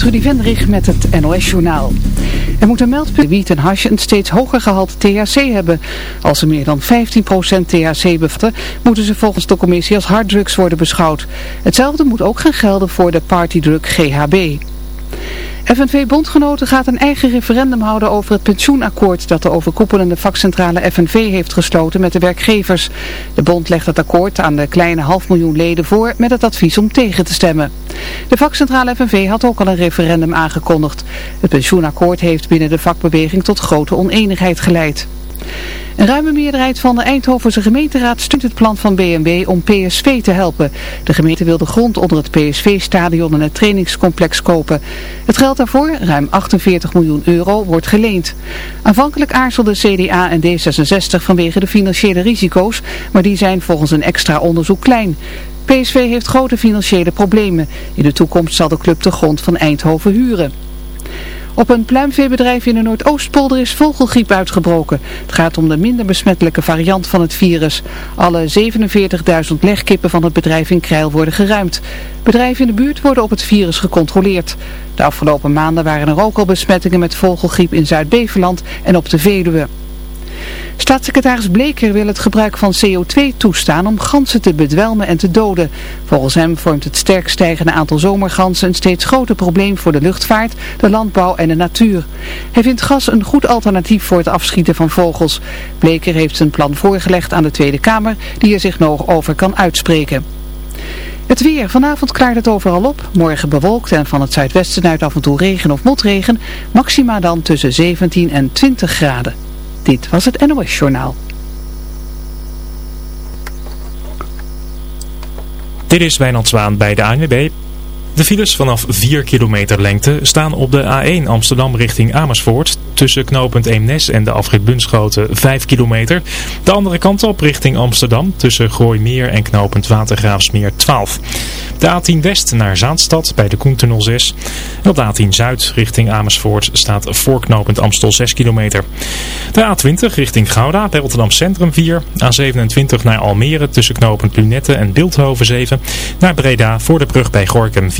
Trudy Vendrich met het NOS-journaal. Er moet een meldpunt wiet en hash een steeds hoger gehalte THC hebben. Als ze meer dan 15% THC bevatten, moeten ze volgens de commissie als harddrugs worden beschouwd. Hetzelfde moet ook gaan gelden voor de partydrug GHB. FNV-bondgenoten gaat een eigen referendum houden over het pensioenakkoord dat de overkoepelende vakcentrale FNV heeft gesloten met de werkgevers. De bond legt het akkoord aan de kleine half miljoen leden voor met het advies om tegen te stemmen. De vakcentrale FNV had ook al een referendum aangekondigd. Het pensioenakkoord heeft binnen de vakbeweging tot grote oneenigheid geleid. Een ruime meerderheid van de Eindhovense gemeenteraad steunt het plan van BMW om PSV te helpen. De gemeente wil de grond onder het PSV-stadion en het trainingscomplex kopen. Het geld daarvoor, ruim 48 miljoen euro, wordt geleend. Aanvankelijk aarzelden CDA en D66 vanwege de financiële risico's, maar die zijn volgens een extra onderzoek klein. PSV heeft grote financiële problemen. In de toekomst zal de club de grond van Eindhoven huren. Op een pluimveebedrijf in de Noordoostpolder is vogelgriep uitgebroken. Het gaat om de minder besmettelijke variant van het virus. Alle 47.000 legkippen van het bedrijf in Krijl worden geruimd. Bedrijven in de buurt worden op het virus gecontroleerd. De afgelopen maanden waren er ook al besmettingen met vogelgriep in Zuid-Beveland en op de Veluwe. Staatssecretaris Bleker wil het gebruik van CO2 toestaan om ganzen te bedwelmen en te doden. Volgens hem vormt het sterk stijgende aantal zomerganzen een steeds groter probleem voor de luchtvaart, de landbouw en de natuur. Hij vindt gas een goed alternatief voor het afschieten van vogels. Bleker heeft zijn plan voorgelegd aan de Tweede Kamer, die er zich nog over kan uitspreken. Het weer. Vanavond klaart het overal op. Morgen bewolkt en van het zuidwesten uit af en toe regen of motregen. Maxima dan tussen 17 en 20 graden. Dit was het NOS Journaal. Dit is Wijnand Zwaan bij de ANWB. De files vanaf 4 kilometer lengte staan op de A1 Amsterdam richting Amersfoort. Tussen knooppunt Eemnes en de afrit Bunschoten 5 kilometer. De andere kant op richting Amsterdam tussen Gooimeer en knooppunt Watergraafsmeer 12. De A10 West naar Zaanstad bij de Koentunnel 6. En op de A10 Zuid richting Amersfoort staat voorknopend Amstel 6 kilometer. De A20 richting Gouda bij Rotterdam Centrum 4. A27 naar Almere tussen knooppunt Lunette en Beeldhoven 7. Naar Breda voor de brug bij Gorkum 4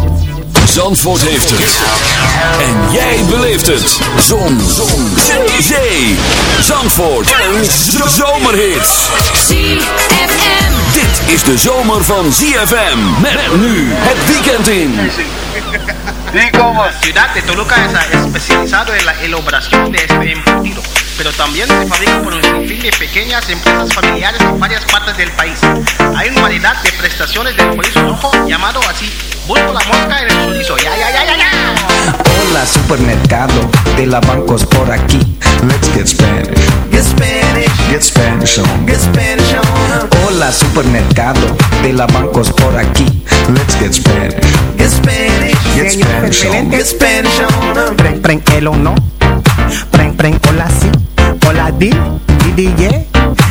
Zandvoort heeft het. En jij beleeft het. Zon. Zon. Zee. Zee. Zandvoort. Een zomerhit. ZFM. Dit is de zomer van ZFM. Met nu het weekend in. Ciudad de Toluca es especializado en la elaboración de este embutido, pero también se fabrica por un sinfín de pequeñas empresas familiares en varias partes del país. Hay una variedad de prestaciones del chorizo rojo llamado así, bulbo la mosca en el chorizo. Ya, ya, ya, ya, ya. Hola supermercado de la bancos por aquí. Let's get Spanish. Get Spanish. Get Spanish on. Get Spanish on. Hola supermercado de la bancos por aquí. Let's get Spanish. Get Spanish. Get Spanish on. Get Spanish on. Preng, preng, el o no. Preng, preng, hola si. Hola di, di, di, yeah.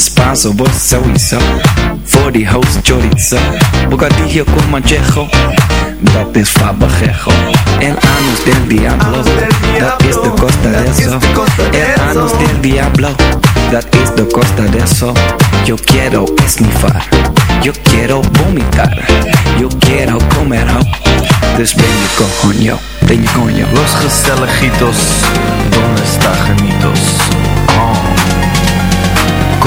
Spanso, vos sowieso. Voor die host chorizo. Bocadillo con manchejo. Dat is fabajejo. El anus del diablo. Dat is de costa de eso. El anus del diablo. Dat is de costa de eso. Yo quiero esnifar. Yo quiero vomitar. Yo quiero comer. Dus ben je coño. Ben je coño. Los gezelligitos, donde está Janitos?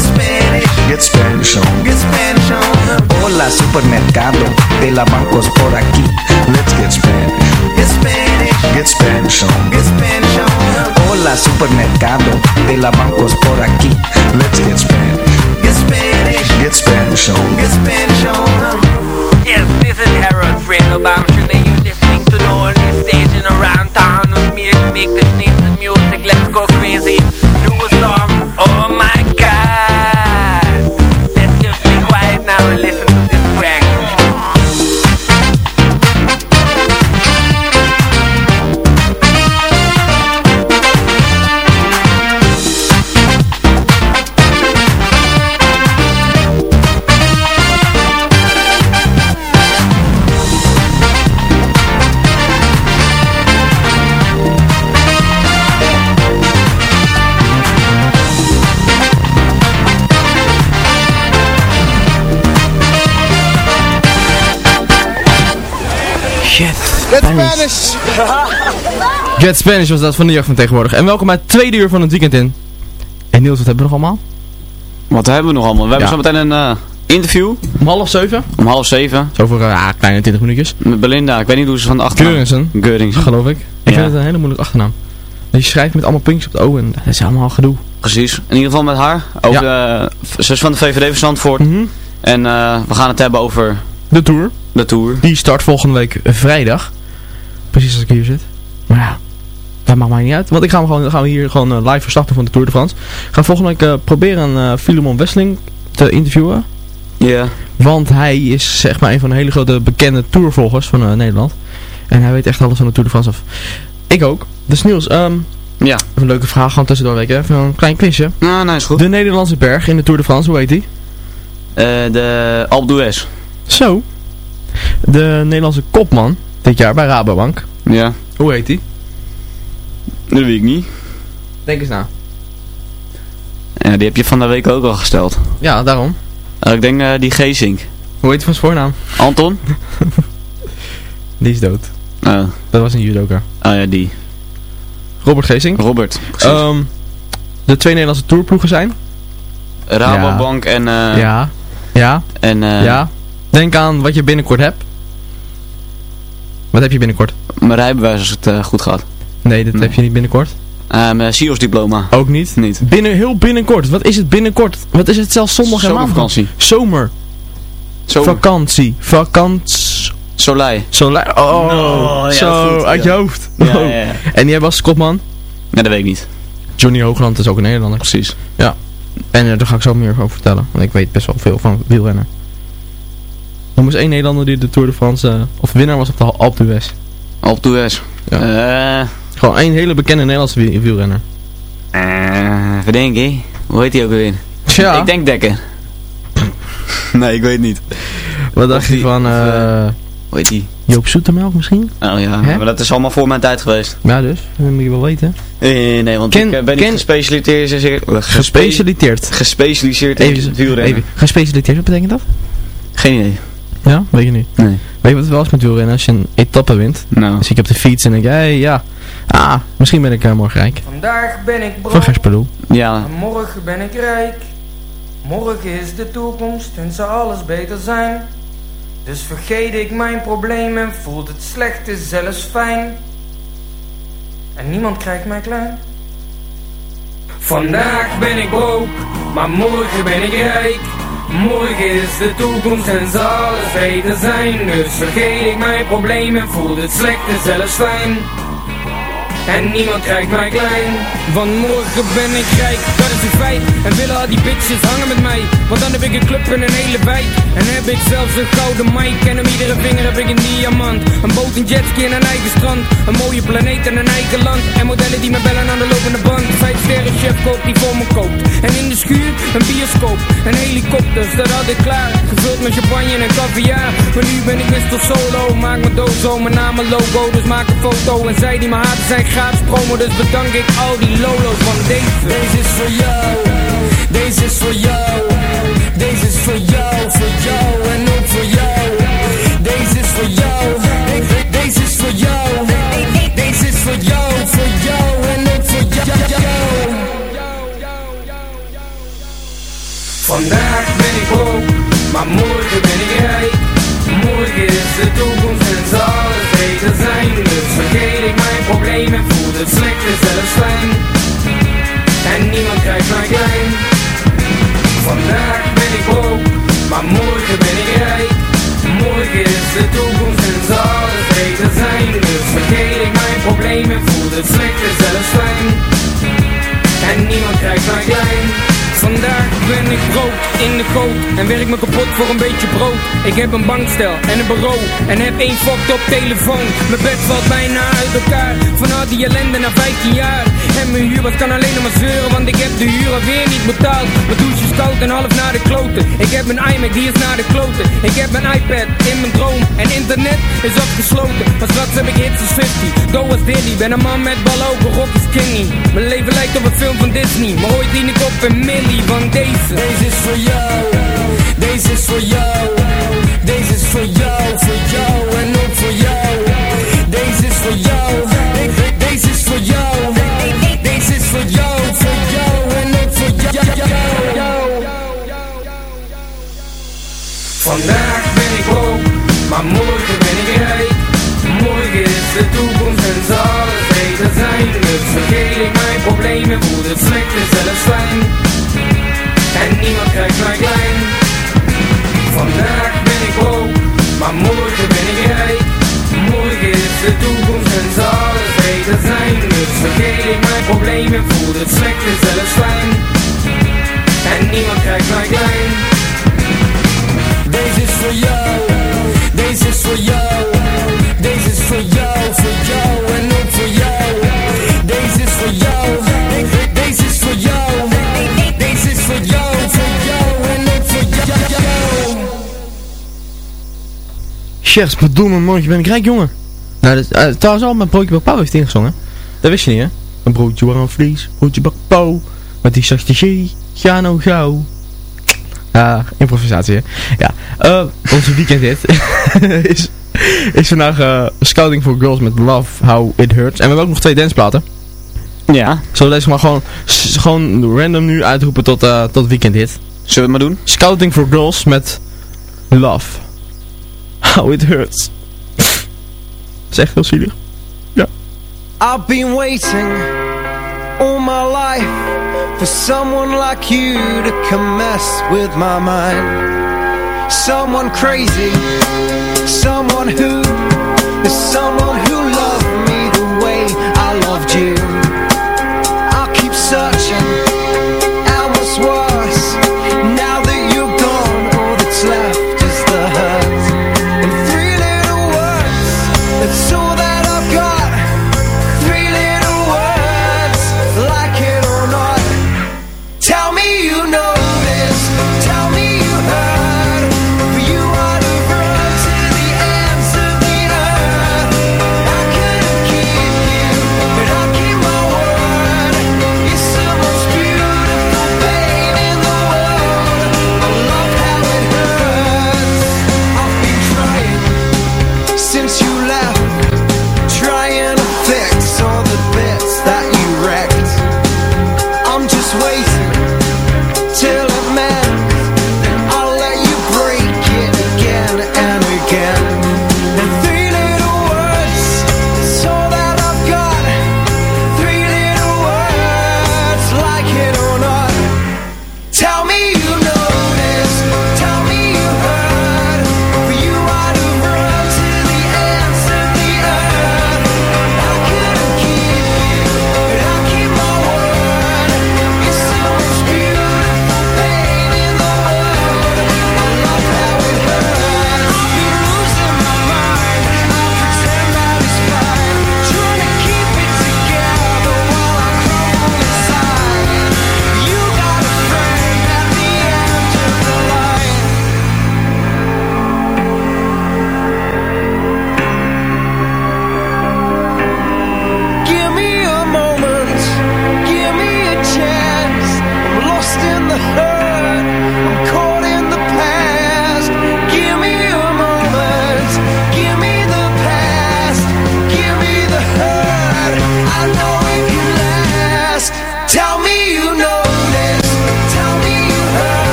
Get Spanish. Get Spanish on. Get Spanish on. Hola supermercado, de la bancos por aquí. Let's get Spanish. Get Spanish. Get Spanish on. Get Spanish on. Hola supermercado, de la bancos por aquí. Let's get Spanish. Get Spanish. Get Spanish on. Get Spanish on. Yes, this is Harold Fredo Bamshin and you're listening to the only station around town with me to make the sneeze music. Let's go crazy. Do a song. Oh my Get Spanish. Get Spanish was dat van de jeugd van tegenwoordig. En welkom bij het tweede uur van het weekend in. En Niels, wat hebben we nog allemaal? Wat hebben we nog allemaal? We hebben Ja. zo meteen een eh, interview. Om half zeven? Om half zeven. Zo voor uh, kleine 20 minuutjes. Met Belinda. Ik weet niet hoe ze van de achternaam... Geuringsen. Geuringsen. Geloof ik. Ik Ja. vind het een hele moeilijke achternaam. Dat je schrijft met allemaal puntjes op het O en dat is allemaal gedoe. Precies. In ieder geval met haar. Over de, ze is van de VVD van Zandvoort. En eh, we gaan het hebben over... De Tour. De Tour. Die start volgende week vrijdag. Precies als ik hier zit. Maar ja, dat maakt mij niet uit. Want ik ga hem gewoon, gaan we hier gewoon eh, live verstarten van de Tour de France. Ik ga volgende week eh, proberen uh, Filemon Wesseling te interviewen. Ja. Want hij is zeg maar een van de hele grote bekende tourvolgers van eh, Nederland. En hij weet echt alles van de Tour de France af. Ik ook. Dus Niels, ehm ja. een leuke vraag gewoon tussendoor weken. Even een klein quizje. Nou, nou is goed. De Nederlandse berg in de Tour de France, hoe heet die? Eh, de Alpe d'Huez. Zo. De Nederlandse kopman dit jaar bij Rabobank. Ja. Hoe heet die? Dat weet ik niet. Denk eens na. Ja, die heb je van de week ook al gesteld. Ja, daarom. Uh, ik denk uh, die Geesink. Hoe heet hij van zijn voornaam? Anton? die is dood. Oh. Dat was een judoka. Oh ja, die. Robert Geesink. Robert. Um, de twee Nederlandse tourploegen zijn? Rabobank ja. en... Uh, ja. Ja. En, ja. Denk aan wat je binnenkort hebt. Wat heb je binnenkort? Mijn rijbewijs als het uh, goed gaat. Nee, dat nee. heb je niet binnenkort. Uh, mijn CIO's diploma. Ook niet? Niet. Binnen, heel binnenkort. Wat is het binnenkort? Wat is het zelfs zondag en maandag? Zomervakantie. Zomer. Zomer. Vakantie. Vakants... Soleil. Soleil. Oh, no, ja, zo, goed, uit ja. je hoofd. Ja, oh. ja, ja. En die hebben als kopman? Nee, dat weet ik niet. Johnny Hoogland is ook een Nederlander. Precies. Ja. En uh, daar ga ik zo meer over vertellen. Want ik weet best wel veel van wielrennen. Er moest één Nederlander die de Tour de France, uh, of winnaar was op de Alpe d'Huez. Alpe d'Huez. Ja. Uh, Gewoon één hele bekende Nederlandse wielrenner. Eh, verdenk ik. Hoe heet hij ook weer? Ja. Ik denk Dekker. nee, ik weet niet. Wat dacht je van... Uh, hoe heet die? Joop Zoetemelk misschien? Oh ja, maar dat is allemaal voor mijn tijd geweest. Ja dus, dat moet je wel weten. Eh, nee, want Ken- ik eh, ben niet ken- gespecialiseerd. Gespecialiseerd. Gespecialiseerd in wielrennen. even, gespecialiseerd, wat betekent dat? Geen idee. Ja, weet je niet. Nee. Weet je wat het wel is met wielrennen? Als je een etappe wint, Nou. dan zie ik op de fiets en denk ik, hey, ja, ah, misschien ben ik eh, morgen rijk. Vandaag ben ik brood. Ja. en morgen ben ik rijk. Morgen is de toekomst en zal alles beter zijn. Dus vergeet ik mijn probleem en voelt het slechte zelfs fijn. En niemand krijgt mij klein. Vandaag ben ik brood, maar morgen ben ik rijk. Morgen is de toekomst en zal alles beter zijn. Dus vergeet ik mijn probleem en voelt het slechte zelfs fijn. En niemand krijgt mij klein. Want morgen ben ik rijk, dat is een feit. En willen al die bitches hangen met mij? Want dan heb ik een club en een hele wijk. En heb ik zelfs een gouden mic. En om iedere vinger heb ik een diamant. Een boot, een jetski en een eigen strand. Een mooie planeet en een eigen land. En modellen die me bellen aan de lopende band. Vijf sterren chef koopt die voor me koopt. En in de schuur een bioscoop. En helikopters, dat had ik klaar. Gevuld met champagne en caviar. Maar nu ben ik Mr. Solo. Maak mijn dozo, mijn naam en logo. Dus maak een foto. En zij die me haten zijn gratis promo Dus bedank ik al die lolo's van deze. Deze is voor jou. Deze is voor jou. Deze is voor jou, voor jou en ook voor jou. Deze is voor jou. De- Deze is voor jou. Deze is voor jou, voor jou en ook voor jou. Vandaag ben ik brood, maar morgen ben ik rijk. Morgen is de toekomst en zal alles beter zijn. Dus vergeet probleem en het zelfs fijn. En niemand krijgt mij klein. Vandaag ben ik brood, maar morgen ben ik rijk. Morgen is de toekomst en zal alles beter zijn. Dus vergeet ik mijn probleem en voel het zelfs fijn. En niemand krijgt mij klein. Vandaag ben ik brood in de goot. En werk me kapot voor een beetje brood. Ik heb een bankstel en een bureau. En heb één fucked op telefoon. Mijn bed valt bijna uit elkaar. Van al die ellende na 15 jaar. En mijn huur wat kan alleen nog maar zeuren Want ik heb de huur alweer niet betaald. Mijn douche is koud en half naar de kloten. Ik heb een iMac die is naar de kloten. Ik heb een iPad in mijn droom. En internet is afgesloten Maar straks heb ik hits als 50 Go als Diddy, ben een man met ballogen, rock is kingy. Mijn leven lijkt op een film van Disney. Maar ooit dien ik op een deze Deze is voor jou Deze is voor jou Deze is voor jou, voor jou en ook voor jou Deze is voor jou De- Deze is voor jou Deze is voor jou, voor jou en ook voor jou Vandaag ben ik brood, maar morgen ben ik rijk. Morgen is de toekomst en zal alles beter zijn. Dus vergeet ik mijn probleem en voel het slechte zelfs fijn. Krijgt mij klein. Vandaag ben ik brood, maar morgen ben ik rijk. Morgen is de toekomst en zal alles beter zijn. Dus vergeet ik mijn probleem en voel het slechte zelfs fijn. En niemand krijgt mij klein. Deze is voor jou, deze is voor jou, deze is voor jou, voor jou en ook voor jou. Deze is voor jou, de- deze is voor jou, deze is voor jou Chefs, bedoel me, morgen ben ik rijk, jongen. Nou, dat, uh, trouwens al, mijn broodje bakpauw heeft ingezongen. Dat wist je niet, hè? Een broodje warm vlees, broodje bakpauw. Met die zachte G, ga nou gauw. Ja, improvisatie, hè? Ja, eh, onze weekend hit is, is vandaag eh, Scouting for Girls met Love How It Hurts. En we hebben ook nog twee danceplaten. Ja. Zullen we deze maar gewoon, gewoon random nu uitroepen tot, eh, tot weekend hit? Zullen we het maar doen? Scouting for Girls met Love How It Hurts. Heel zielig. Ja. I've been waiting all my life for someone like you to come mess with my mind. Someone crazy, someone who is someone who loved me the way I loved you.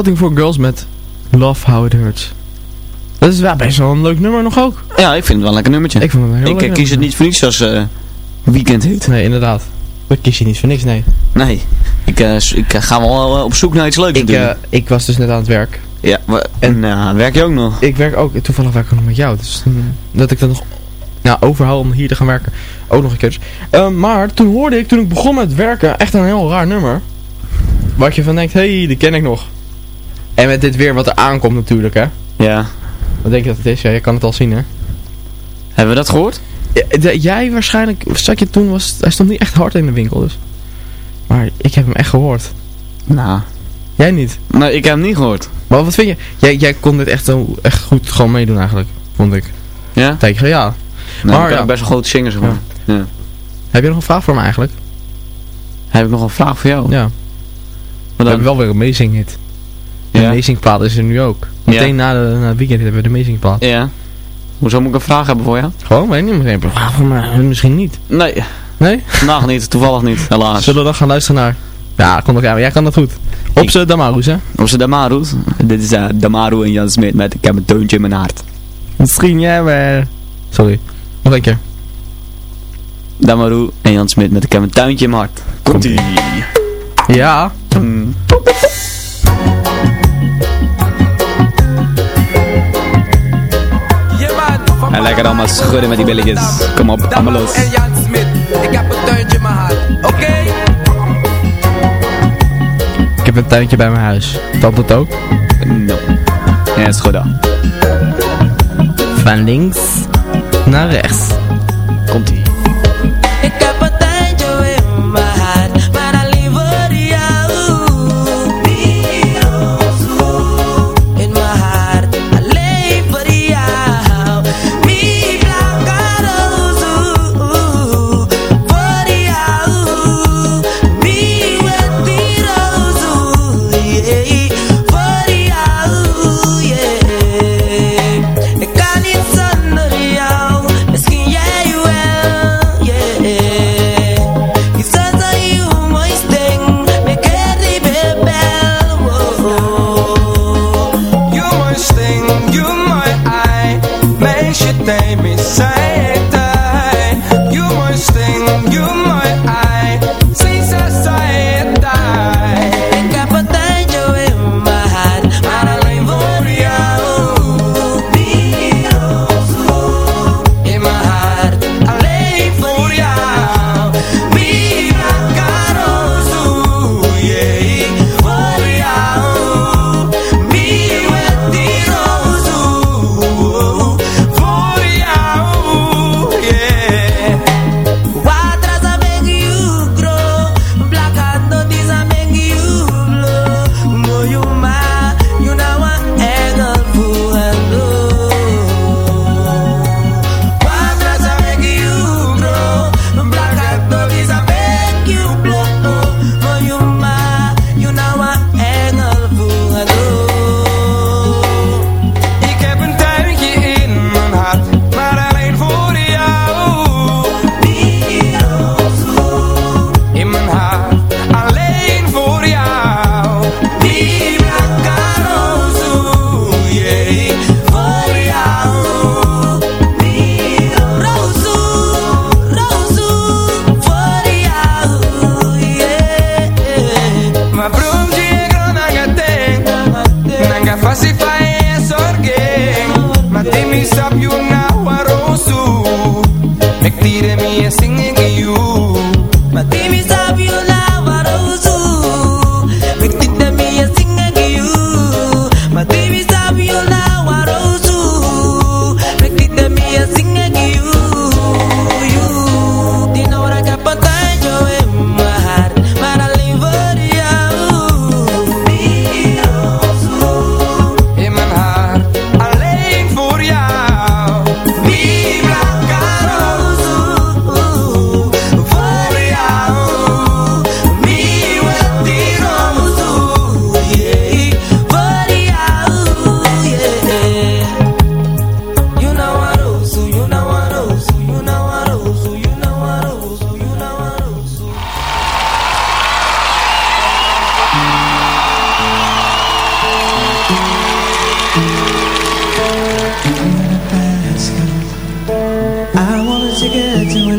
Scouting for Girls met Love How It Hurts. Dat is wel best wel een leuk nummer nog ook. Ja, ik vind het wel een lekker nummertje. Ik vond het heel Ik leuk eh, kies het niet voor niets als eh weekend hit. Nee, inderdaad. Dat kies je niet voor niks, nee. Nee. Ik, eh, ik ga wel op zoek naar iets leuks Ik, natuurlijk. eh, ik was dus net aan het werk. ja, en eh, werk je ook nog? Ik werk ook, toevallig werk ik nog met jou. Dus mm, dat ik dat nog nou, overhaal om hier te gaan werken. Ook nog een keer. Maar toen hoorde ik, toen ik begon met werken, echt een heel raar nummer. Wat je van denkt, hé, hey, die ken ik nog. En met dit weer wat er aankomt natuurlijk, hè. Ja. Wat denk je dat het is? Ja, je kan het al zien, hè. Hebben we dat gehoord? Ja, de- jij waarschijnlijk, zat je toen, was, hij stond niet echt hard in de winkel, dus. Maar ik heb hem echt gehoord. Nou. Jij niet? Nee, ik heb hem niet gehoord. Maar wat vind je? Jij, jij kon dit echt, zo, echt goed gewoon meedoen eigenlijk, vond ik. Ja? Je, ja. Nee, maar ik ben ja. best wel grote zingers gewoon. Ja. Heb je nog een vraag voor me eigenlijk? Heb ik nog een vraag voor jou? Ja. We hebben wel weer een amazing hit. De Ja. amazing plaat is er nu ook. Meteen na, de, na het weekend hebben we de amazing plaat. Ja. Hoezo moet ik een vraag hebben voor jou? Gewoon, weet niet. Meteen een vraag voor me. Misschien niet. Nee. Nee? Vandaag niet, toevallig niet, helaas. Zullen we dan gaan luisteren naar... Ja, kom nog aan. Jij kan dat goed. Op z'n Damaroes, hè? Op z'n Damaru. Dit is eh, Damaru en Jan Smit met Ik heb een teuntje in mijn hart. Misschien jij maar... Sorry. Nog een keer. Damaru en Jan Smit met Ik heb een tuintje in mijn hart. Komt ie. Ja. En lekker allemaal schudden met die billetjes. Kom op, allemaal los. En Jan Smit, ik heb een tuintje in mijn hart. Oké? Ik heb een tuintje bij mijn huis. Dat dat ook? No. Ja, schudden. Van links naar rechts. Komt ie.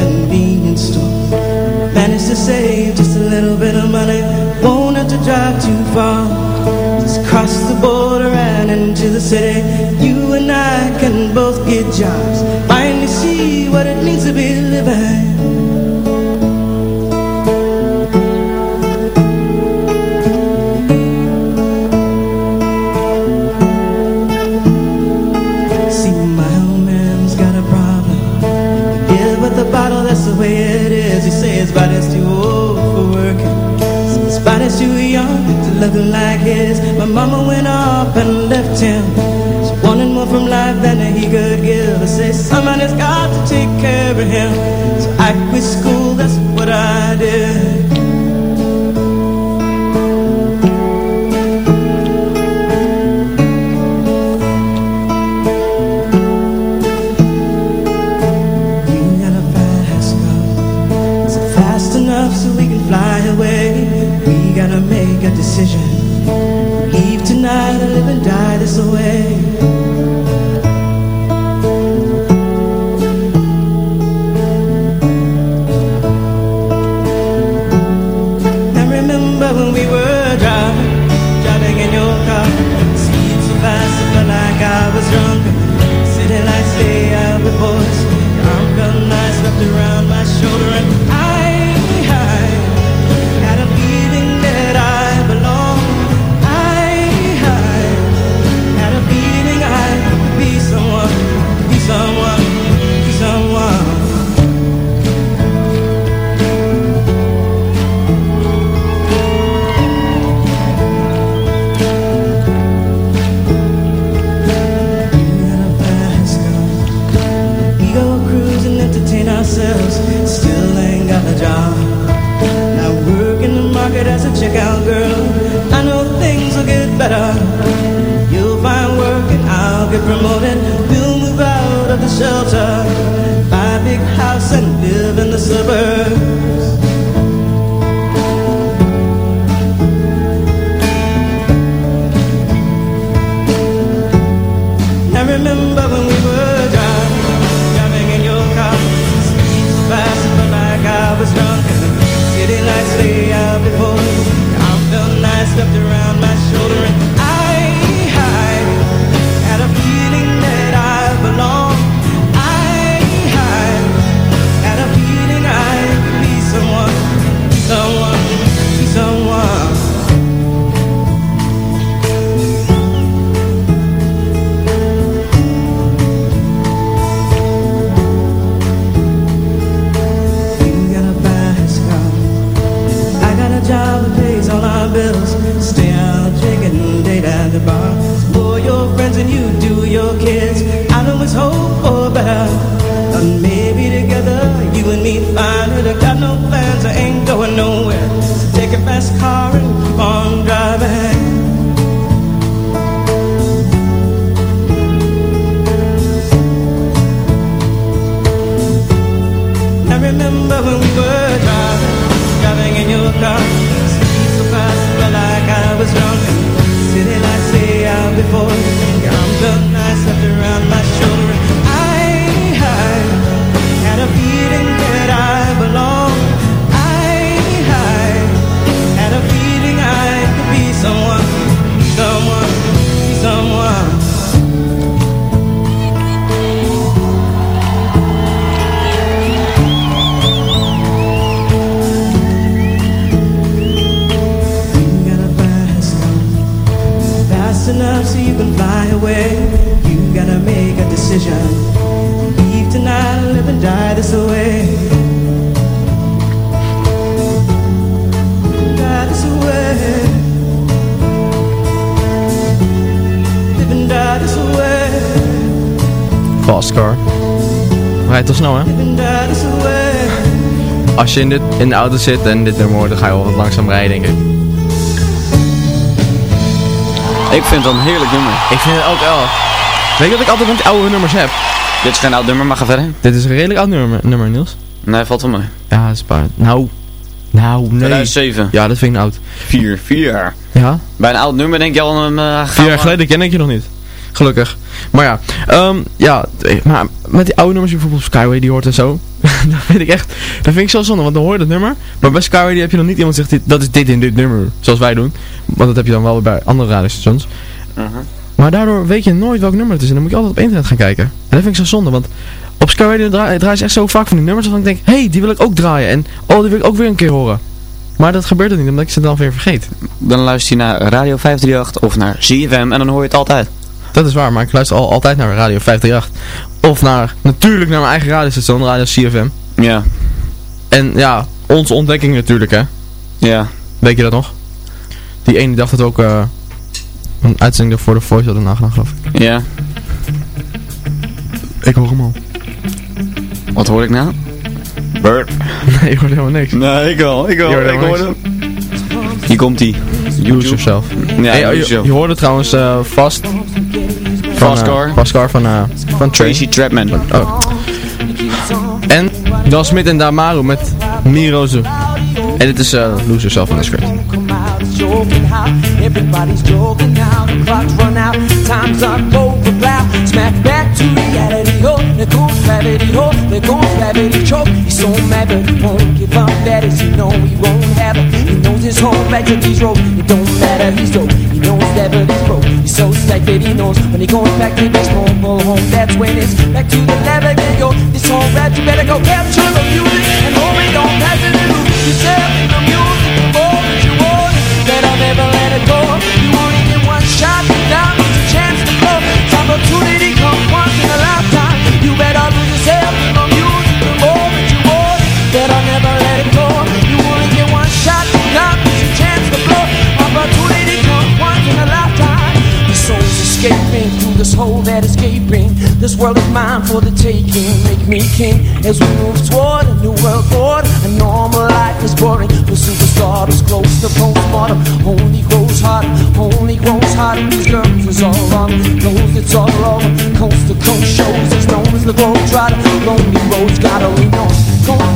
Convenience store. Managed to save just a little bit of money. Won't have to drive too far. Just cross the border and into the city. You and I can both get jobs. Finally see what it means to be living Too young to look like his. My mama went off and left him. She wanted more from life than he could give I say somebody's got to take care of him. So I quit school, that's what I did maybe together you and me. I got no plans, I ain't going nowhere. So take a fast car and keep on driving. I remember when we were driving, driving in your car. So fast, felt like I was drunk. Out before decision. Leave tonight, live and die this way. Die this way. Live and die this way. Fast car. Rijdt toch snel, hè? Als je in, dit, in de auto zit en dit nummer hoort, dan ga je wel wat langzaam rijden, denk ik. Ik vind het een heerlijk nummer. Ik vind het ook wel. Weet je wat ik altijd met oude nummers heb? Dit is geen oud nummer, maar ga verder. Dit is een redelijk oud nummer, nummer Niels. Nee, valt wel mee. Ja, dat is paar. Nou, nou, nee. 2007. Ja, dat vind ik oud. Vier, vier jaar. Ja? Bij een oud nummer denk je al een... Uh, Vier jaar geleden ken ik je nog niet. Gelukkig. Maar ja, ehm, ja, maar met die oude nummers, bijvoorbeeld Skyway die hoort en zo. dat vind ik echt, dat vind ik zo zonde, want dan hoor je dat nummer. Maar bij Skyway die heb je nog niet iemand zegt, dit, dat is dit in dit nummer, zoals wij doen. Want dat heb je dan wel bij andere radiostations. Uh Maar daardoor weet je nooit welk nummer het is en dan moet je altijd op internet gaan kijken. En dat vind ik zo zonde, want op Skyway draai, draai je echt zo vaak van die nummers waarvan ik denk, hé, hey, die wil ik ook draaien. En oh, die wil ik ook weer een keer horen. Maar dat gebeurt er niet, omdat ik ze dan weer vergeet. Dan luister je naar Radio 538 of naar ZFM en dan hoor je het altijd. Dat is waar, maar ik luister al, altijd naar Radio 538. Of naar, natuurlijk naar mijn eigen radiostation, Radio CFM. Ja. En ja, onze ontdekking natuurlijk, hè. Ja. Weet je dat nog? Die ene dacht dat we ook uh, een uitzending voor de Voice hadden nagedaan, geloof ik. Ja. Ik hoor hem al. Wat hoor ik nou? Bird. Nee, ik hoor helemaal niks. Nee, ik wel. Ik wel. Je ik hoor hem. Hier komt hij. Use yourself. Ja, hey, use je, je hoorde trouwens uh, vast. Fast Car. Fast Car van, uh, van Tracy Trapman. Oh. En Dan Smit en Damaru met Mirozu. En dit is uh, Lose Yourself in the Script. Joking how everybody's joking now. The clock's run out, time's up over plow. Smack back to reality, oh, there goes gravity, oh, there goes gravity, choke. He's so mad, but he won't give up. That is, you know he won't have it. He knows his home back to these. It don't matter, he's dope. He knows that, but he's broke. He's so stacked that he knows when he goes back to his normal home. That's when it's back to the level again, yo. This whole rap, you better go capture the music and hold it on, pass it and lose yourself in the music. You only get one shot, now it's a chance to blow. This opportunity comes once in a lifetime. This hole that is gaping. This world is mine for the taking. Make me king as we move toward a new world order. A normal life is boring, but superstardom close to postmortem. Only grows hotter, only grows hotter. These girls is all wrong, knows it's all over. Coast to coast shows, it's known as the globe trotter. Lonely roads gotta lean on.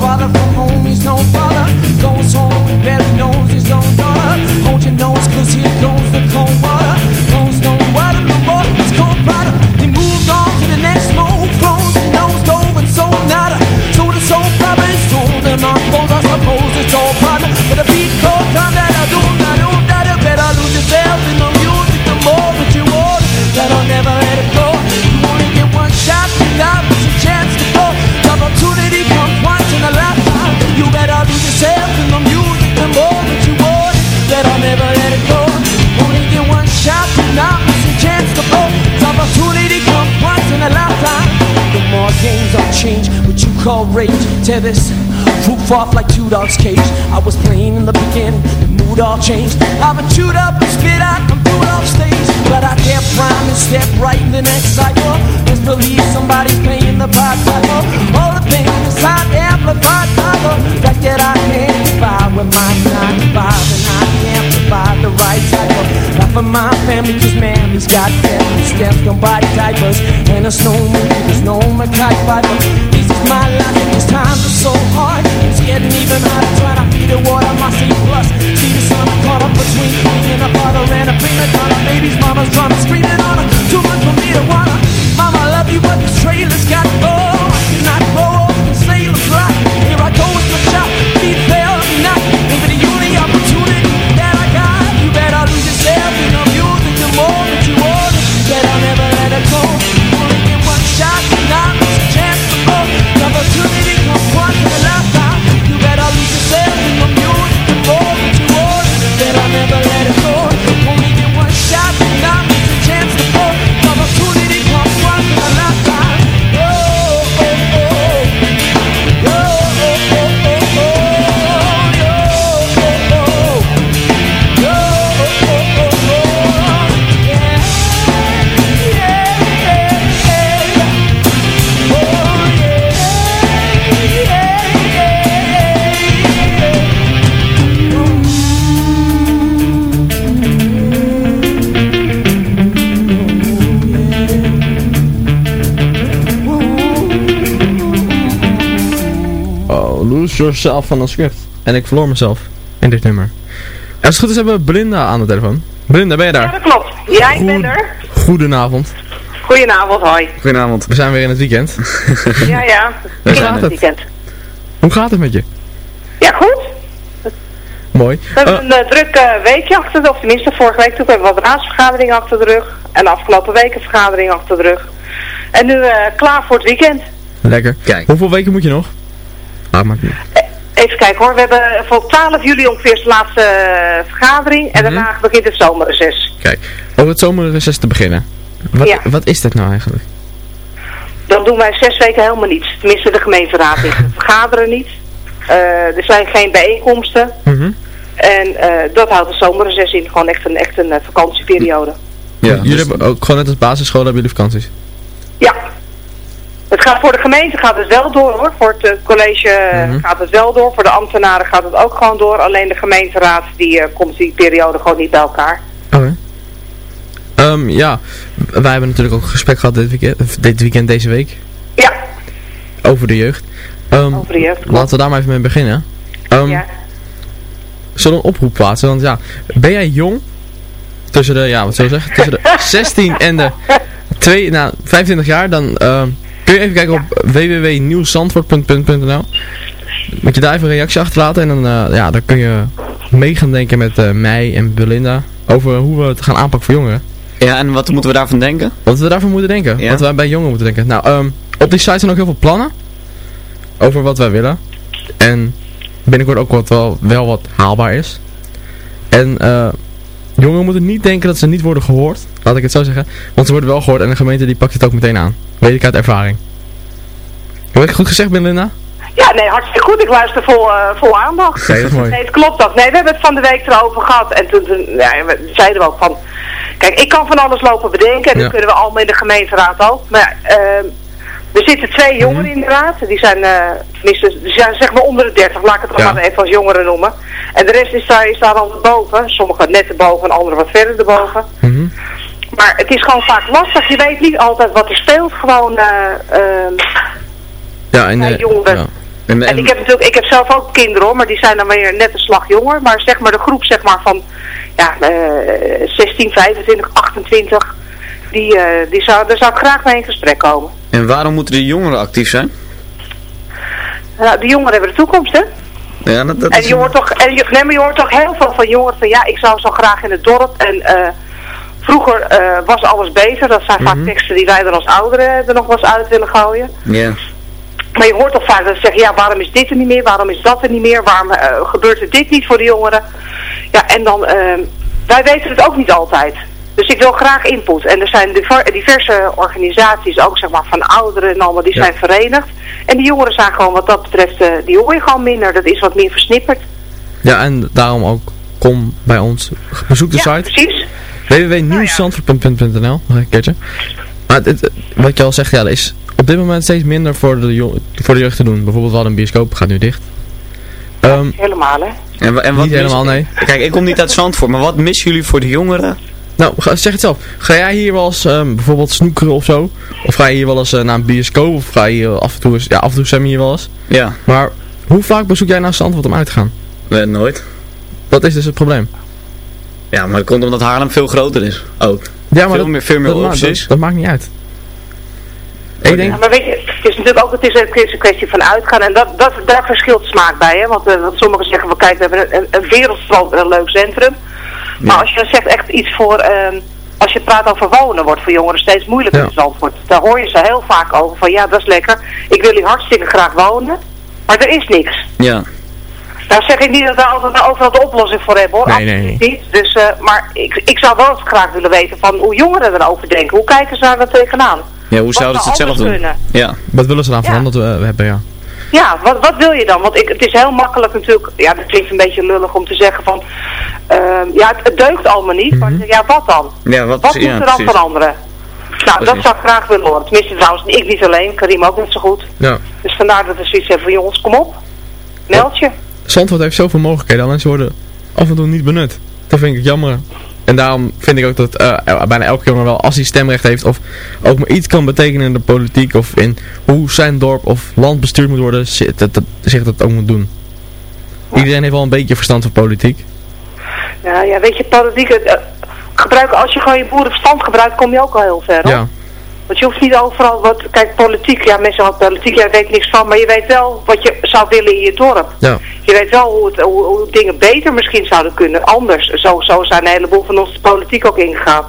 Farther from home, he's no father. Goes home and barely knows his own daughter. Hold your nose, cause here goes the cold water. Knows no water I suppose it's all. But the beat goes down that I do, I do, that you better lose yourself in the music. The more that you want, that'll never let it go. You only get one shot, now it's a chance to go. The opportunity comes once in a lifetime. You better lose yourself in the music. The more that you want, that'll never let it go. Only get one shot, now it's a chance to go. The opportunity comes once in a lifetime. The more games I've changed, what you call rage. Tear this roof off like two dogs' cage. I was playing in the beginning, the mood all changed. I've been chewed up and spit out, I'm through off stage. But I can't prime and step right in the next cycle. Believe somebody's paying the pipe cycle. All the pain inside amplified by the fact that I can't by with my 95 and I can't provide the right cycle. Not for my family, cause mammy's got family stems, don't buy diapers. And no movie, there's no Mackay Piper. This is my life, and these times are so hard. It's getting even harder trying to feed the water, my C plus. See the sun caught up between me and a father and a prima donna. Baby's mama's drama screaming on her. Too much for me to wanna trailer's got more, not more, sailor's rock? Here I go with my shot, Lose Yourself van een script. En ik verloor mezelf in dit nummer. En als het goed is hebben we Belinda aan de telefoon. Belinda, ben je daar? Ja, dat klopt. Ja, ik ben er. Goedenavond. Goedenavond, hoi. Goedenavond. We zijn weer in het weekend. Ja, ja. Gaat ben het? weekend. Hoe gaat het met je? Ja, goed. Mooi. We hebben een eh, druk eh, weekje achter de of tenminste vorige week toen hebben we wat raadsvergaderingen achter de rug. En de afgelopen weken vergadering achter de rug. En nu eh, klaar voor het weekend. Lekker. Kijk. Hoeveel weken moet je nog? Ah, maakt niet. Even kijken hoor, we hebben voor 12 juli ongeveer de laatste eh, vergadering. En daarna begint het zomerreces. Kijk, over het zomerreces te beginnen. Wat, Ja. wat is dit nou eigenlijk? Dan doen wij zes weken helemaal niets. Tenminste de gemeenteraad niet. We vergaderen niet. Eh, er zijn geen bijeenkomsten. Mhm. En eh, dat houdt de zomerreces in. Gewoon echt een, echt een eh, vakantieperiode. Ja, jullie hebben ook gewoon net als basisschool hebben jullie vakanties. Het gaat voor de gemeente gaat het wel door hoor. Voor het eh, college eh, Mhm. gaat het wel door. Voor de ambtenaren gaat het ook gewoon door. Alleen de gemeenteraad die eh, komt die periode gewoon niet bij elkaar. Oké. Ehm, ja, wij hebben natuurlijk ook een gesprek gehad dit weekend, dit weekend deze week. Ja. Over de jeugd. Ehm, Over de jeugd, klopt. Laten we daar maar even mee beginnen. Ehm, Ja. Zullen we een oproep plaatsen? Want ja, ben jij jong? Tussen de, ja, wat zou je zeggen? Tussen de 16 en de 2, nou, 25 jaar, dan kun je even kijken op www.nieuwzandvoort.nl Moet je daar even een reactie achterlaten en dan, eh, ja, dan kun je mee gaan denken met eh, mij en Belinda over hoe we het gaan aanpakken voor jongeren. Ja, en wat moeten we daarvan denken? Wat we daarvoor moeten denken. Ja. Wat wij bij jongeren moeten denken. Nou, ehm, op die site zijn ook heel veel plannen. Over wat wij willen. En binnenkort ook wat wel, wel wat haalbaar is. En eh, jongeren moeten niet denken dat ze niet worden gehoord. Laat ik het zo zeggen. Want ze worden wel gehoord en de gemeente die pakt het ook meteen aan. Weet ik uit ervaring. Heb ik goed gezegd, Belinda? Ja, nee, hartstikke goed. Ik luister vol, eh, vol aandacht. Oké, dat is mooi. Nee, het klopt ook. Nee, we hebben het van de week erover gehad. En toen, toen ja, we zeiden we ook van... Kijk, ik kan van alles lopen bedenken. En dat Ja. kunnen we allemaal in de gemeenteraad ook. Maar ehm, er zitten twee jongeren in de raad. Die zijn, eh tenminste, die zijn zeg maar onder de 30. Laat ik het Ja. maar even als jongeren noemen. En de rest is daar, is daar al boven. Sommigen net erboven en anderen wat verder erboven. Mhm. Maar het is gewoon vaak lastig. Je weet niet altijd wat er speelt. Gewoon... eh, ehm, Ja, en, bij eh, jongeren. ja. En, En ik heb natuurlijk, ik heb zelf ook kinderen hoor, maar die zijn dan weer net een slag jonger. Maar zeg maar de groep zeg maar van ja, eh 16, 25, 28, die, die zou, daar zou ik graag mee in gesprek komen. En waarom moeten de jongeren actief zijn? Nou, de jongeren hebben de toekomst hè. Ja, dat, dat En is... je hoort toch, en je, nee, maar je hoort toch heel veel van jongeren van ja, ik zou zo graag in het dorp. En eh, vroeger eh, was alles beter. Dat zijn vaak teksten die wij dan als ouderen er nog wel eens uit willen gooien. Ja. Maar je hoort toch vaak dat ze zeggen, ja, waarom is dit er niet meer? Waarom is dat er niet meer? Waarom eh, gebeurt er dit niet voor de jongeren? Ja, en dan, wij weten het ook niet altijd. Dus ik wil graag input. En er zijn diver- diverse organisaties, ook zeg maar van ouderen en allemaal, die Ja. zijn verenigd. En die jongeren zijn gewoon wat dat betreft, eh, die hoor je gewoon minder. Dat is wat meer versnipperd. ja, en daarom ook kom bij ons. Bezoek de ja, site. precies. www.nieuwszandvoort.nl Nog een keertje. Maar dit, wat je al zegt, ja, er is op dit moment steeds minder voor de, jo- voor de jeugd te doen. Bijvoorbeeld we hadden een bioscoop, gaat nu dicht. Ehm, Helemaal, hè? En, en wat Niet helemaal, nee. Kijk, ik kom niet uit Zandvoort, maar wat missen jullie voor de jongeren? Nou, ga- zeg het zelf. Ga jij hier wel eens ehm, bijvoorbeeld snoekeren of zo? Of ga je hier wel eens eh, naar een bioscoop? Of ga je hier af en toe eens... Ja, af en toe zijn we hier wel eens. Ja, Maar hoe vaak bezoek jij naar Zandvoort om uit te gaan? nee, nooit. Dat is dus het probleem. Ja, maar dat komt omdat Haarlem veel groter is. Ook. Ja, maar veel dat, meer, veel meer dat, ma- opties. dat, dat maakt niet uit. Ik denk... Ja, maar weet je, het is natuurlijk ook het is, het is een kwestie van uitgaan. En dat, dat, daar verschilt smaak bij. Hè? Want, eh, want sommigen zeggen, van, kijk, we hebben een, een een leuk centrum. Maar als je dan zegt echt iets voor... ehm, als je praat over wonen, wordt voor jongeren steeds moeilijker Ja. in Zandvoort. Daar hoor je ze heel vaak over van, ja, dat is lekker. Ik wil hier hartstikke graag wonen. Maar er is niks. Ja. Nou zeg ik niet dat we altijd overal de oplossing voor hebben hoor. Nee, nee, niet. Dus, eh, maar ik, ik zou wel eens graag willen weten van hoe jongeren erover denken. Hoe kijken ze daar tegenaan? Ja, hoe zouden ze het zelf doen? kunnen? Ja. Wat willen ze Ja. dat we, we hebben, ja. Ja, wat, wat wil je dan? Want ik, het is heel makkelijk natuurlijk, ja dat klinkt een beetje lullig om te zeggen van, ehm, ja het, deugt allemaal niet, maar ja wat dan? Ja, wat, Wat ja, moet er dan precies. veranderen? Nou, dat zou ik graag willen horen. Tenminste trouwens, ik niet alleen, Karim ook niet zo goed. ja. Dus vandaar dat we zoiets hebben van jongens, kom op, meld je. Zandvoort heeft zoveel mogelijkheden, alleen ze worden af en toe niet benut. Dat vind ik jammer. En daarom vind ik ook dat eh, bijna elke jongen wel, als hij stemrecht heeft, of ook maar iets kan betekenen in de politiek, of in hoe zijn dorp of land bestuurd moet worden, zi- dat, dat, zich dat ook moet doen. Iedereen heeft wel een beetje verstand van politiek. Nou ja, weet je, politiek, gebruiken, als je gewoon je boerenverstand gebruikt, kom je ook al heel ver. Hoor. Ja. Want je hoeft niet overal, wat, kijk, politiek, ja, mensen hadden politiek, jij weet niks van, maar je weet wel wat je zou willen in je dorp. Ja. Je weet wel hoe, het, hoe, hoe dingen beter misschien zouden kunnen, anders. Zo, zo zijn een heleboel van ons de politiek ook ingegaan.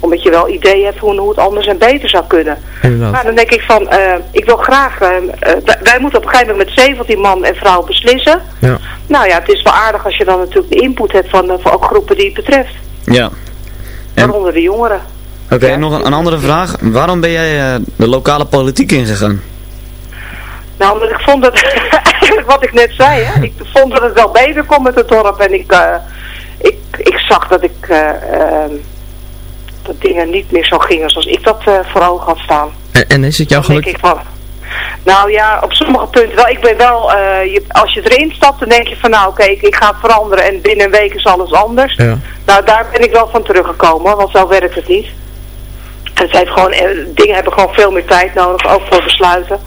Omdat je wel idee hebt hoe, hoe het anders en beter zou kunnen. Inderdaad. Maar dan denk ik van, eh, ik wil graag, eh, eh, wij, moeten op een gegeven moment met 17 man en vrouw beslissen. Ja. Nou ja, het is wel aardig als je dan natuurlijk de input hebt van, van ook groepen die het betreft. Ja. Waaronder de jongeren. Oké, nog een, een andere vraag. Waarom ben jij eh, de lokale politiek ingegaan? Nou, omdat ik vond dat, eigenlijk wat ik net zei, hè, ik vond dat het wel beter kon met het dorp. En ik, eh, ik, ik zag dat ik, eh, ehm, dat dingen niet meer zo gingen zoals ik dat eh, voor ogen had staan. En, en is het jouw Dan denk geluk? ik van, nou ja, op sommige punten wel. Ik ben wel, eh, je, als je erin stapt, dan denk je van nou oké, ik, ik ga veranderen en binnen een week is alles anders. Ja. Nou, daar ben ik wel van teruggekomen, want zo werkt het niet. Het heeft gewoon, eh, dingen hebben gewoon veel meer tijd nodig, ook voor besluiten.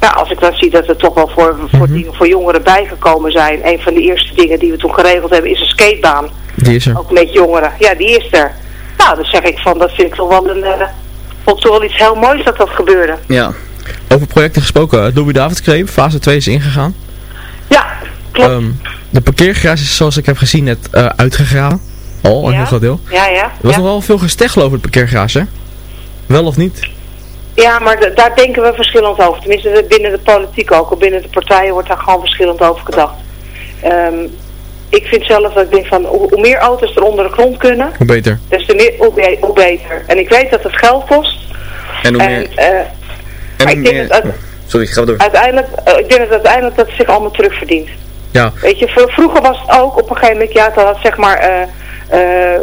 Maar als ik dan zie dat er toch wel voor, voor, Mhm. voor jongeren bijgekomen zijn. Een van de eerste dingen die we toen geregeld hebben is een skatebaan. Die is er. Ook met jongeren. Ja, die is er. Nou, dan zeg ik van, dat vind ik toch wel een, eh, vond ik toch wel iets heel moois dat dat gebeurde. Ja. Over projecten gesproken, het Louis David fase 2 is ingegaan. Ja, klopt. Ehm, de parkeergarage is zoals ik heb gezien net eh, uitgegraven. Al, een Ja. heel groot deel. Ja, ja. Er was ja. nog wel veel gesteggel over de parkeergarage. hè? Wel of niet? Ja, maar daar denken we verschillend over. Tenminste, binnen de politiek ook. Of binnen de partijen wordt daar gewoon verschillend over gedacht. Ehm, ik vind zelf dat ik denk van, hoe, hoe meer auto's er onder de grond kunnen, Hoe beter. des te meer, hoe, be- hoe beter. En ik weet dat het geld kost. En hoe En, meer... eh, En hoe ik denk meer... dat uit- Sorry, ga door. uiteindelijk, eh, ik denk dat uiteindelijk dat het zich allemaal terugverdient. Ja. Weet je, voor, vroeger was het ook op een gegeven moment, ja, dan had zeg maar, eh, eh,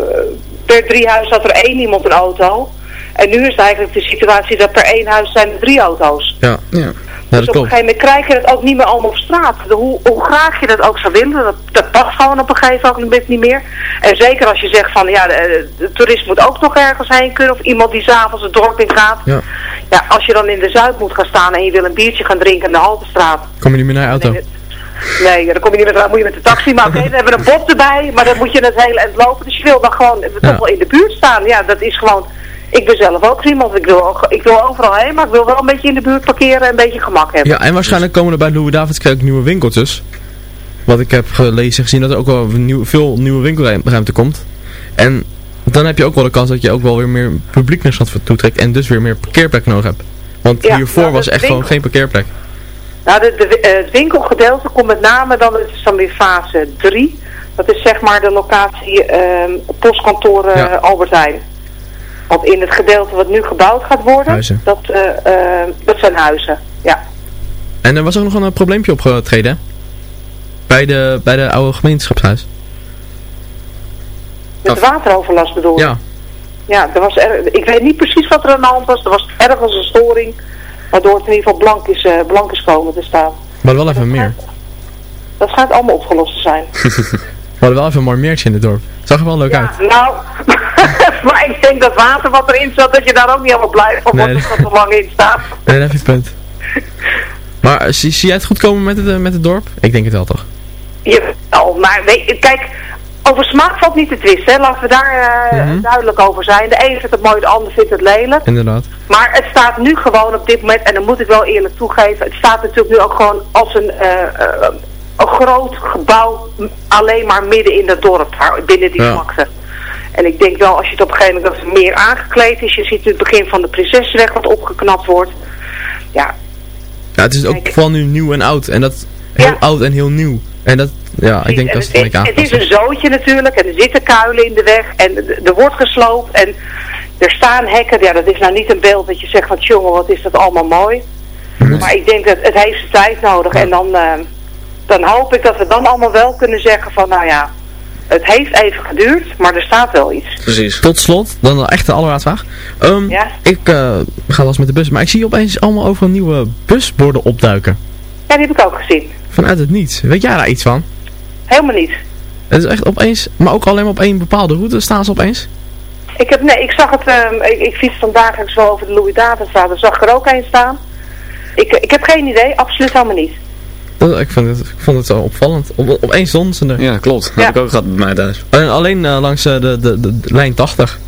per drie huizen had er één iemand een auto. En nu is het eigenlijk de situatie dat per één huis zijn er drie auto's. Ja. Ja. Nou, dus dat op een gegeven moment krijg je dat ook niet meer allemaal op straat. De- hoe, hoe graag je dat ook zou willen, dat, dat past gewoon op een gegeven moment niet meer. En zeker als je zegt van, ja, de, de toerist moet ook nog ergens heen kunnen. Of iemand die s'avonds het dorp in gaat. Ja. Ja, als je dan in de Zuid moet gaan staan en je wil een biertje gaan drinken in de Haltestraat. Kom je niet meer naar je auto? Nee, Nee, dan kom je niet met, dan moet je met de taxi. Maar oké, dan hebben we een bob erbij. Maar dan moet je het hele eind lopen. Dus je wil dan gewoon Ja. toch wel in de buurt staan. Ja, dat is gewoon... Ik ben zelf ook iemand. Ik wil, ook- ik wil overal heen. Maar ik wil wel een beetje in de buurt parkeren en een beetje gemak hebben. Ja, en waarschijnlijk komen er bij Louis David Creep nieuwe winkeltjes. Wat ik heb gelezen en gezien dat er ook wel nieuw, veel nieuwe winkelruimte komt. En dan heb je ook wel de kans dat je ook wel weer meer publiek naar Zandvoort toe trekt. En dus weer meer parkeerplek nodig hebt. Want Ja, hiervoor nou, was echt gewoon geen parkeerplek. Nou, de, de, eh, het winkelgedeelte komt met name dan, het is dan weer fase 3. Dat is zeg maar de locatie ehm postkantoor eh, Ja. Albert Heijn. Want in het gedeelte wat nu gebouwd gaat worden, Huizen. dat, eh, eh, dat zijn huizen. Ja. En er was ook nog een eh, probleempje opgetreden. hè? Bij de, bij de oude gemeenschapshuis. Met wateroverlast bedoel je? Ja. Ja, er was er, ik weet niet precies wat er aan de hand was. Er was ergens een storing, waardoor het in ieder geval blank is, blank is komen te staan. Maar wel even meer. Dat schijnt allemaal opgelost te zijn. We hadden wel even een mooi meertje in het dorp. Het zag er wel leuk uit. Nou, maar ik denk dat water wat erin zat, dat je daar ook niet helemaal blij van wordt Nee. als dat er lang in staat. Nee, dat heb je het punt. Maar eh, zie, zie jij het goed komen met het, eh, met het dorp? Ik denk het wel toch? Jawel, maar weet, kijk, over smaak valt niet te twisten. Hè. Laten we daar eh, Mhm. duidelijk over zijn. De een vindt het mooi, de ander vindt het lelijk. Inderdaad. Maar het staat nu gewoon op dit moment, en dan moet ik wel eerlijk toegeven, het staat natuurlijk nu ook gewoon als een, een groot gebouw alleen maar midden in dat dorp, binnen die Ja. En ik denk wel, als je het op een gegeven moment dat het meer aangekleed is, je ziet nu het begin van de Prinsessenweg wat opgeknapt wordt. Ja, Ja, het is ook vooral nu nieuw en oud. En dat heel oud en heel nieuw. En dat, ja, ik denk En dat het, het is, het is een zootje natuurlijk en er zitten kuilen in de weg en er wordt gesloopt en er staan hekken. Ja, dat is nou niet een beeld dat je zegt van jongen, wat is dat allemaal mooi. Maar ik denk dat het heeft zijn tijd nodig en dan, eh, dan hoop ik dat we dan allemaal wel kunnen zeggen van nou ja, het heeft even geduurd, maar er staat wel iets. Precies. Tot slot, dan een echte allerlaatste vraag. Ehm, Ja? Ik eh, ga wel eens met de bus, maar ik zie opeens allemaal overal nieuwe busborden opduiken. Ja, die heb ik ook gezien. Vanuit het niets. Weet jij daar iets van? Helemaal niet. Het is echt opeens, maar ook alleen maar op één bepaalde route staan ze opeens. Ik heb, nee, ik zag het, ehm, ik, ik fiets vandaag wel over de Louis Davidstraat. Er zag er ook een staan. Ik, ik heb geen idee, absoluut helemaal niet. Dat, ik, vond het, ik vond het zo opvallend. Op, opeens stonden ze er. Ja, klopt. Dat Ja. heb ik ook gehad bij mij thuis. Alleen, alleen eh, langs eh, de, de, de, de lijn 80.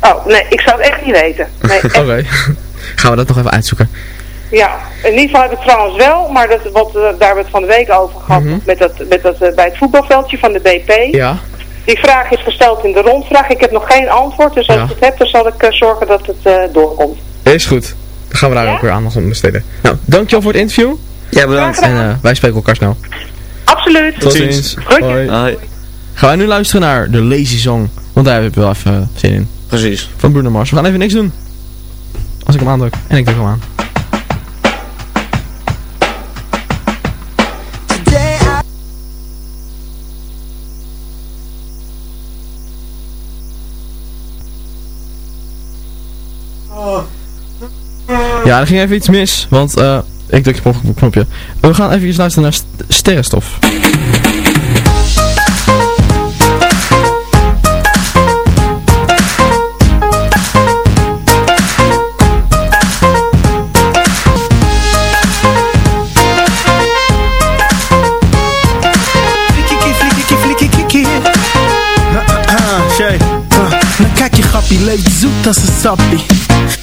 Oh, nee, ik zou het echt niet weten. Nee. Oké. Gaan we dat nog even uitzoeken. Ja, in ieder geval heb ik trouwens wel, maar dat, wat, eh, daar hebben we het van de week over gehad, met dat, met dat, bij het voetbalveldje van de BP. Ja. Die vraag is gesteld in de rondvraag. Ik heb nog geen antwoord, dus als Ja. ik het heb, dan zal ik zorgen dat het eh, doorkomt. Is goed. Dan gaan we daar ook weer aandacht aan besteden. Nou, dankjewel voor het interview. Ja, bedankt. En eh, wij spreken elkaar snel. Absoluut. Tot ziens. Groetjes. Hoi. Gaan wij nu luisteren naar de Lazy Song. Want daar heb ik wel even eh, zin in. Precies. Van Bruno Mars. We gaan even niks doen. Als ik hem aandruk. En ik druk hem aan. Ja, er ging even iets mis. Want eh ik druk op het knopje. We gaan even luisteren naar st Sterrenstof. Shay. Ah, Dan kijk je grappie, leeft zoet als een sappie.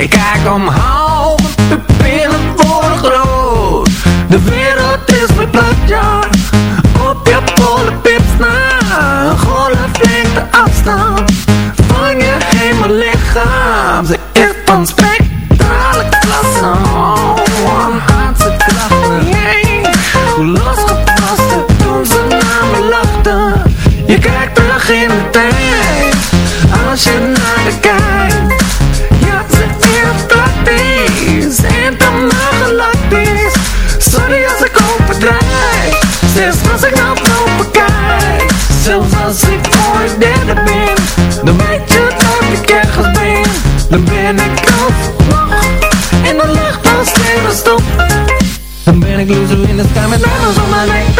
Ik kijk omhoog, de pillen worden groot. De wereld is mijn platja, op je polenpips na. Een golflengte afstand van je hemellichaam. Ze is van spectrale the sky met diamonds on my neck,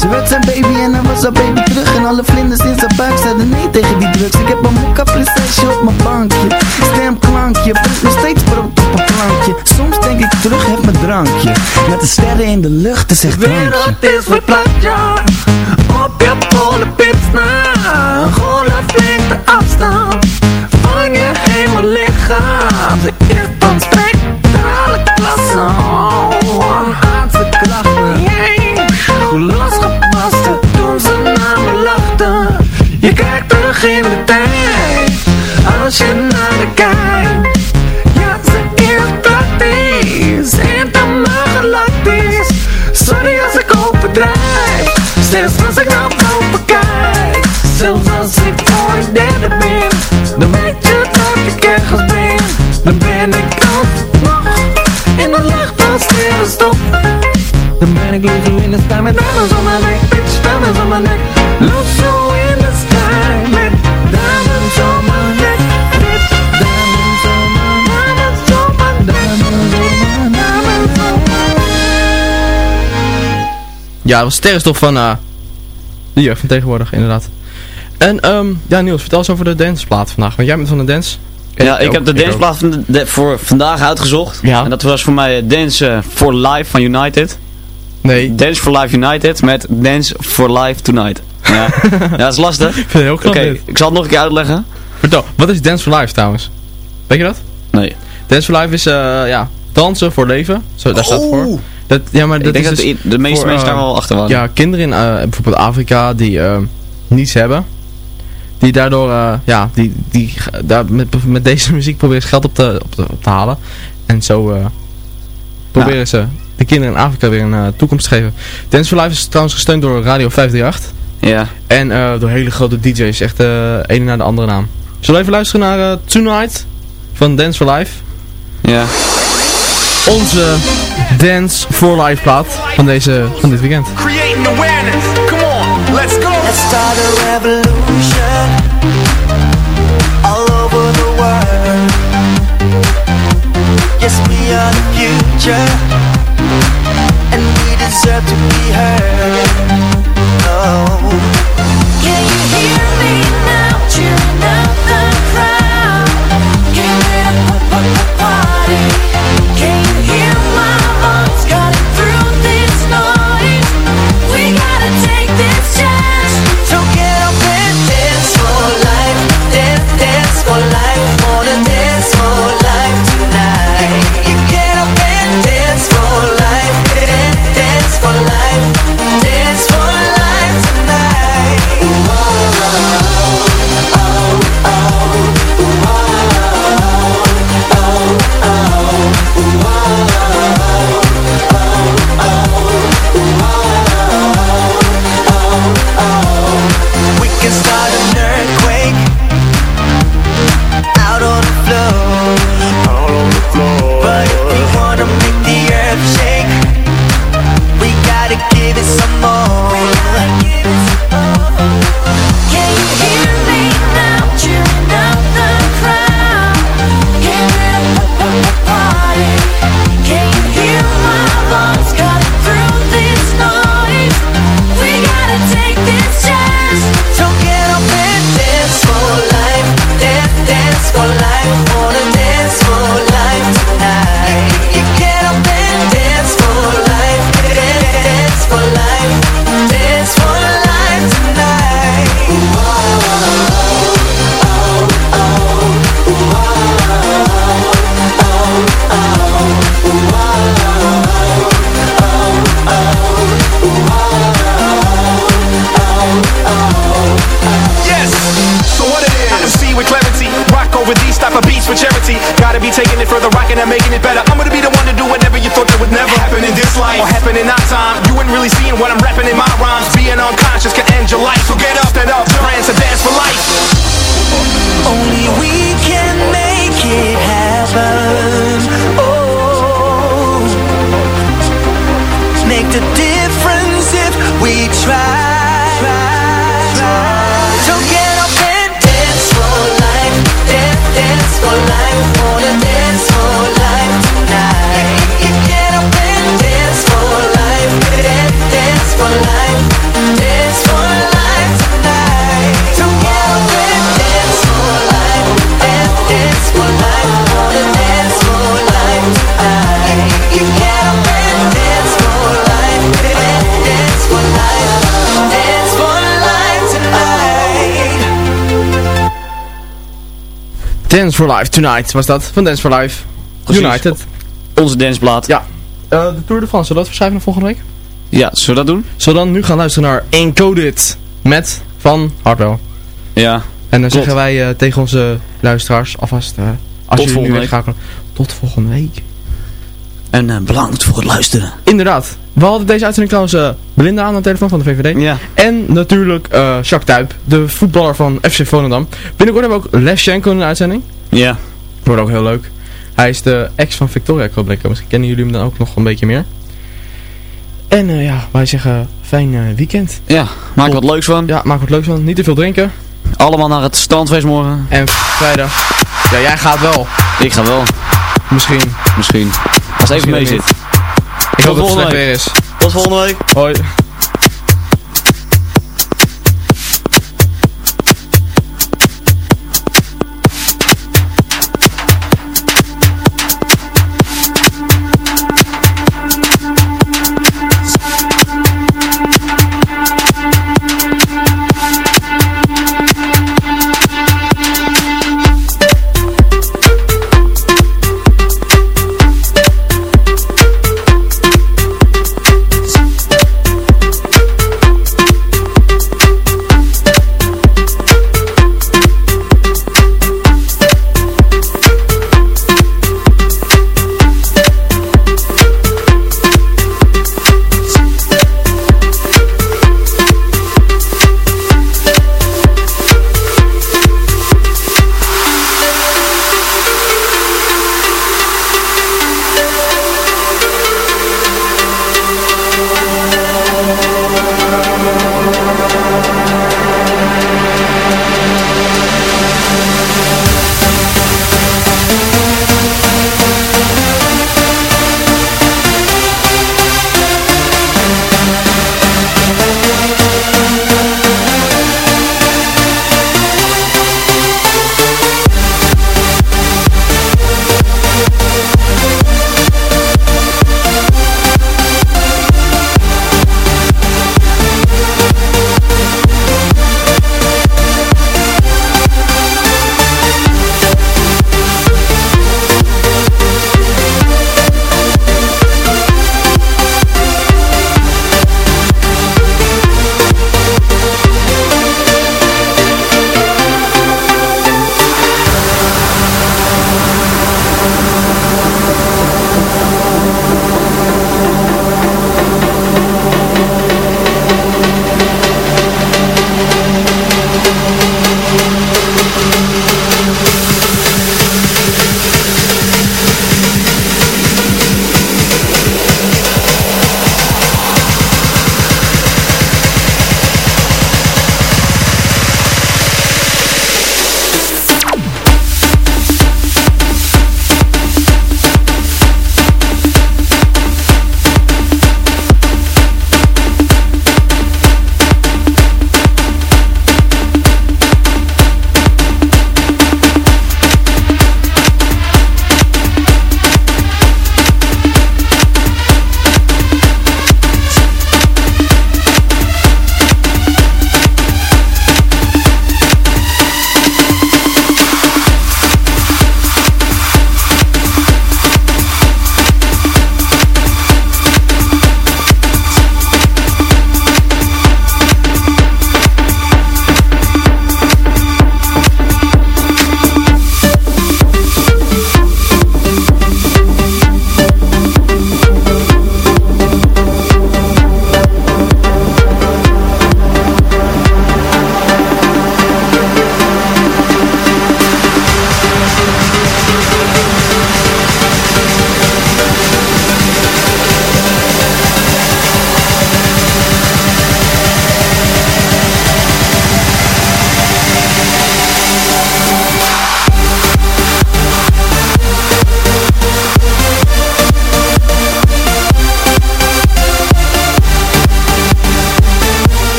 Ze werd zijn baby en hij was haar baby terug. En alle vlinders in zijn buik zeiden nee tegen die drugs. Ik heb een mokka prinsesje op mijn bankje. Stemklankje, brengt nog steeds brood op een plankje. Soms denk ik terug, heb mijn drankje. Met de sterren in de lucht, is echt De drankje. wereld is verplaatst, ja. Op je polenpips na Een golflengte afstand Van je hemellichaam Ze is van spectrale klasse de tijd. Als je naar de kijkt Ja, ze is praktisch En dan maar galactisch Sorry als ik overdrijf. Zelfs als ik naar boven kijk. Zelfs als ik ooit derde ben. Dan weet je dat ik ergens ben. Dan ben ik alsnog In de lucht als sterrenstof Dan ben ik loser in the sky Met diamonds on my Ja, dat was sterrenstof van eh de jeugd van tegenwoordig, inderdaad. En ehm ja Niels, vertel eens over de danceplaat vandaag. Want jij bent van de dance. Ja, ik heb de danceplaat van de- voor vandaag uitgezocht. Ja. En dat was voor mij eh, Dance eh, for Life van United. Nee. Dance for Life United met Dance for Life Tonight. Ja, ja dat is lastig. vind het heel Oké, ik zal het nog een keer uitleggen. Vertel, wat is Dance for Life trouwens? Weet je dat? Nee. Dance for Life is, eh, ja, dansen voor leven. Zo, daar staat het voor. Dat, ja, maar Ik dat denk is dat dus de- meeste voor, mensen daar eh, wel achter waren. Ja, kinderen in eh, bijvoorbeeld Afrika die eh, niets hebben. Die daardoor, ja, die, die daar met, met deze muziek proberen geld op te, op te, op te halen. En zo eh, proberen ze de kinderen in Afrika weer een toekomst te geven. Dance for Life is trouwens gesteund door Radio 538. Ja. En door hele grote DJ's, echt de ene naar de andere naam. Zullen we even luisteren naar Tonight van Dance for Life? Ja. Onze Dance for Life plaat van, deze, van dit weekend. Creating awareness. Come on, let's go. Let's start a revolution all over the world. Yes, we are the future, and we deserve to be heard. Over these type of beats for charity. Gotta be taking it further, rocking and making it better. I'm gonna be the one to do whatever you thought that would never happen in this life or happen in our time. You ain't really seeing what I'm rapping in my rhymes. Being unconscious can end your life. So get up, stand up, dance and dance for life. Only we can make it happen. Oh, make the difference if we try. Dance for Life Tonight was dat, van Dance for Life. Precies. United. Onze danceplaat. Ja. Eh, de Tour de France, zullen we dat verschuiven naar volgende week? Ja, zullen we dat doen? Zullen we dan nu gaan luisteren naar Encoded met Van Hardwell. Ja. En dan zeggen wij eh, tegen onze luisteraars alvast, eh als Tot volgende week. tot volgende week. En bedankt voor het luisteren. Inderdaad. We hadden deze uitzending trouwens eh, Belinda aan de telefoon van de VVD. Ja. En natuurlijk eh Jacques Tuyp, de voetballer van FC Volendam. Binnenkort hebben we ook Les Schenko in de uitzending. Ja. Wordt ook heel leuk. Hij is de ex van Victoria Club. Misschien kennen jullie hem dan ook nog een beetje meer. En eh, ja, wij zeggen fijn weekend. Ja, maak er wat leuks van. Ja, maak wat leuks van. Niet te veel drinken. Allemaal naar het strandfeest morgen. En vrijdag. Ja, jij gaat wel. Ik ga wel. Misschien. Misschien. Als het even mee zit. Ik hoop dat het slecht weer is. Tot volgende week. Hoi.